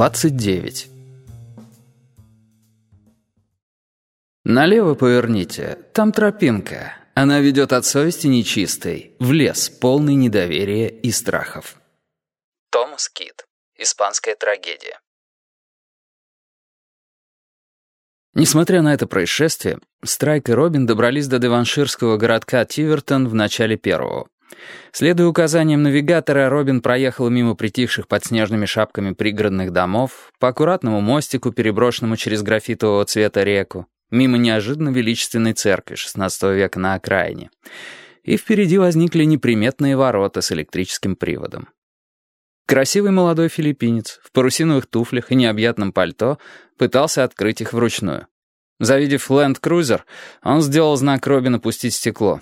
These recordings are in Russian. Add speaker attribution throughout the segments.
Speaker 1: 29. Налево поверните, там тропинка. Она ведет от совести нечистой, в лес, полный недоверия и страхов. Томас Кит. Испанская трагедия. Несмотря на это происшествие, Страйк и Робин добрались до деванширского городка Тивертон в начале первого. Следуя указаниям навигатора, Робин проехал мимо притихших под снежными шапками пригородных домов, по аккуратному мостику, переброшенному через графитового цвета реку, мимо неожиданно величественной церкви XVI века на окраине. И впереди возникли неприметные ворота с электрическим приводом. Красивый молодой филиппинец в парусиновых туфлях и необъятном пальто пытался открыть их вручную. Завидев ленд-крузер, он сделал знак Робин опустить стекло.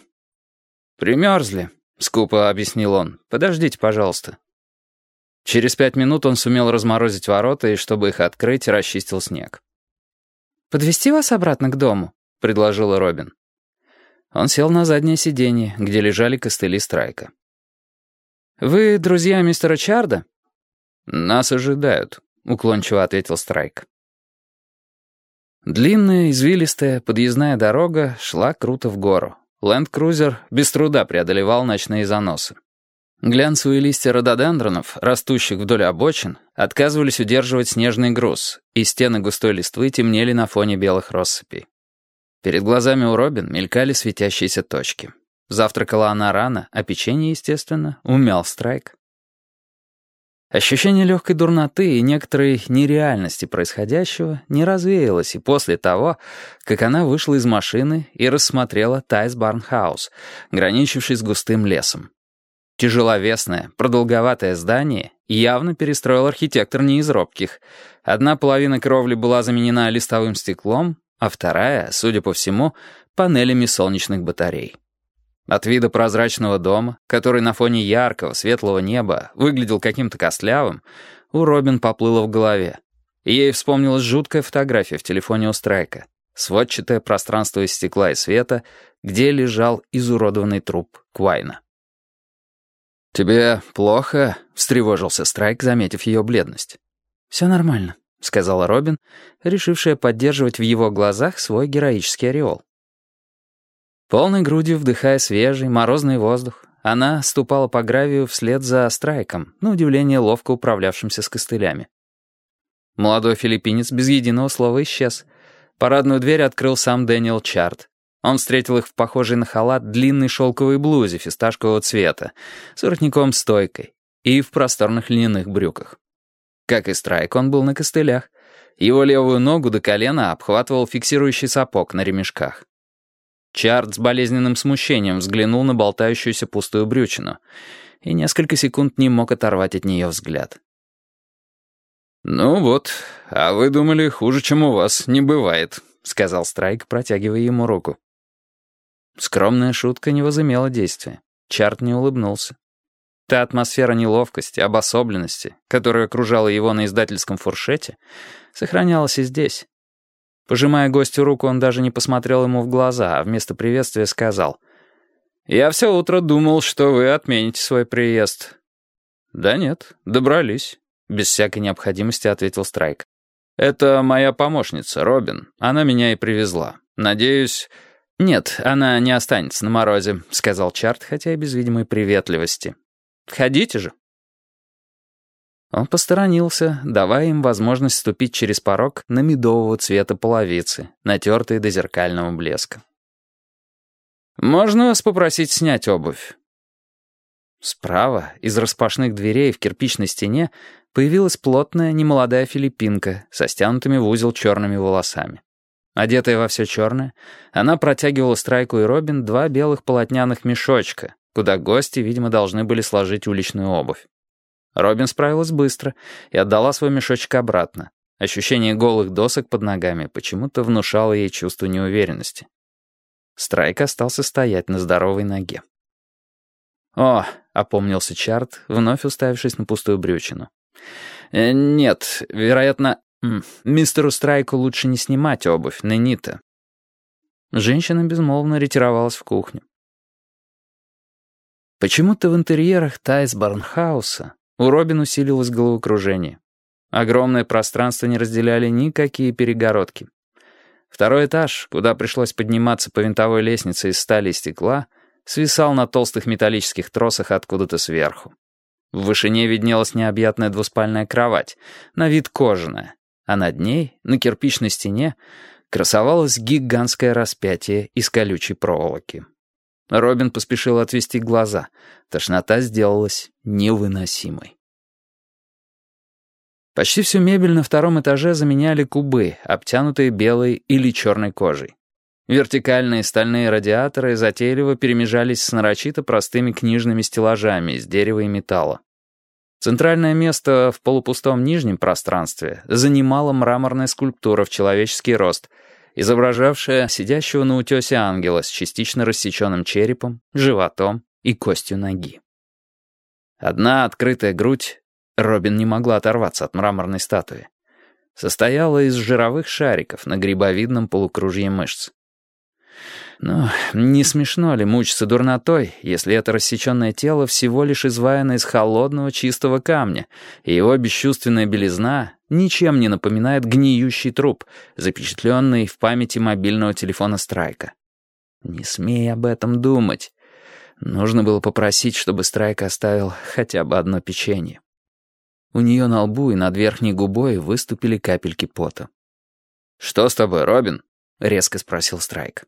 Speaker 1: «Примерзли», — скупо объяснил он. «Подождите, пожалуйста». Через пять минут он сумел разморозить ворота и, чтобы их открыть, расчистил снег.
Speaker 2: Подвести вас обратно к дому?» — предложила Робин.
Speaker 1: Он сел на заднее сиденье, где лежали костыли Страйка.
Speaker 2: «Вы друзья мистера Чарда?»
Speaker 1: «Нас ожидают», — уклончиво ответил Страйк. Длинная, извилистая, подъездная дорога шла круто в гору. Ленд-крузер без труда преодолевал ночные заносы. Глянцевые листья рододендронов, растущих вдоль обочин, отказывались удерживать снежный груз, и стены густой листвы темнели на фоне белых россыпей. Перед глазами у Робин мелькали светящиеся точки. Завтракала она рано, а печенье, естественно, умял страйк. Ощущение легкой дурноты и некоторой нереальности происходящего не развеялось и после того, как она вышла из машины и рассмотрела Тайс Барнхаус, граничивший с густым лесом. Тяжеловесное, продолговатое здание явно перестроил архитектор не из робких. Одна половина кровли была заменена листовым стеклом, а вторая, судя по всему, панелями солнечных батарей. От вида прозрачного дома, который на фоне яркого, светлого неба выглядел каким-то костлявым, у Робин поплыло в голове. И ей вспомнилась жуткая фотография в телефоне у Страйка. Сводчатое пространство из стекла и света, где лежал изуродованный труп Квайна. «Тебе плохо?» — встревожился Страйк, заметив ее бледность.
Speaker 2: «Все нормально», — сказала Робин, решившая поддерживать в его глазах свой героический ореол.
Speaker 1: Полной грудью вдыхая свежий, морозный воздух, она ступала по гравию вслед за Страйком, на удивление ловко управлявшимся с костылями. Молодой филиппинец без единого слова исчез. Парадную дверь открыл сам Дэниел Чарт. Он встретил их в похожей на халат длинной шелковой блузе фисташкового цвета, с воротником-стойкой и в просторных льняных брюках. Как и Страйк, он был на костылях. Его левую ногу до колена обхватывал фиксирующий сапог на ремешках. Чарт с болезненным смущением взглянул на болтающуюся пустую брючину и несколько секунд не мог оторвать от нее взгляд. «Ну вот, а вы думали, хуже, чем у вас, не бывает», — сказал Страйк, протягивая ему руку. Скромная шутка не возымела действия. Чарт не улыбнулся. Та атмосфера неловкости, обособленности, которая окружала его на издательском фуршете, сохранялась и здесь. Пожимая гостю руку, он даже не посмотрел ему в глаза, а вместо приветствия сказал. «Я все утро думал, что вы отмените свой приезд». «Да нет, добрались», — без всякой необходимости ответил Страйк. «Это моя помощница, Робин. Она меня и привезла. Надеюсь...» «Нет, она не останется на морозе», — сказал Чарт, хотя и без видимой приветливости. «Входите же». Он посторонился, давая им возможность ступить через порог на медового цвета половицы, натертые до зеркального блеска. «Можно вас попросить снять обувь?» Справа, из распашных дверей в кирпичной стене, появилась плотная, немолодая филиппинка со стянутыми в узел черными волосами. Одетая во все черное, она протягивала Страйку и Робин два белых полотняных мешочка, куда гости, видимо, должны были сложить уличную обувь. Робин справилась быстро и отдала свой мешочек обратно. Ощущение голых досок под ногами почему-то внушало ей чувство неуверенности. Страйк остался стоять на здоровой ноге. «О!» — опомнился Чарт, вновь уставившись на пустую брючину. «Э, «Нет, вероятно, мистеру Страйку лучше не снимать обувь, Ненита». Женщина безмолвно ретировалась в кухню. Почему-то в интерьерах Тайс Барнхауса у Робин усилилось головокружение. Огромное пространство не разделяли никакие перегородки. Второй этаж, куда пришлось подниматься по винтовой лестнице из стали и стекла, свисал на толстых металлических тросах откуда-то сверху. В вышине виднелась необъятная двуспальная кровать, на вид кожаная, а над ней, на кирпичной стене, красовалось гигантское распятие из колючей проволоки. Робин поспешил отвести глаза. Тошнота сделалась невыносимой. Почти всю мебель на втором этаже заменяли кубы, обтянутые белой или черной кожей. Вертикальные стальные радиаторы затейливо перемежались с нарочито простыми книжными стеллажами из дерева и металла. Центральное место в полупустом нижнем пространстве занимала мраморная скульптура в человеческий рост, изображавшая сидящего на утесе ангела с частично рассеченным черепом, животом и костью ноги. Одна открытая грудь Робин не могла оторваться от мраморной статуи. Состояла из жировых шариков на грибовидном полукружье мышц. Но не смешно ли мучиться дурнотой, если это рассеченное тело всего лишь изваяно из холодного чистого камня, и его бесчувственная белизна ничем не напоминает гниющий труп, запечатленный в памяти мобильного телефона Страйка? Не смей об этом думать. Нужно было попросить, чтобы Страйк оставил хотя бы одно печенье. У нее на лбу и над верхней губой выступили капельки пота. «Что с тобой, Робин?» — резко спросил Страйк.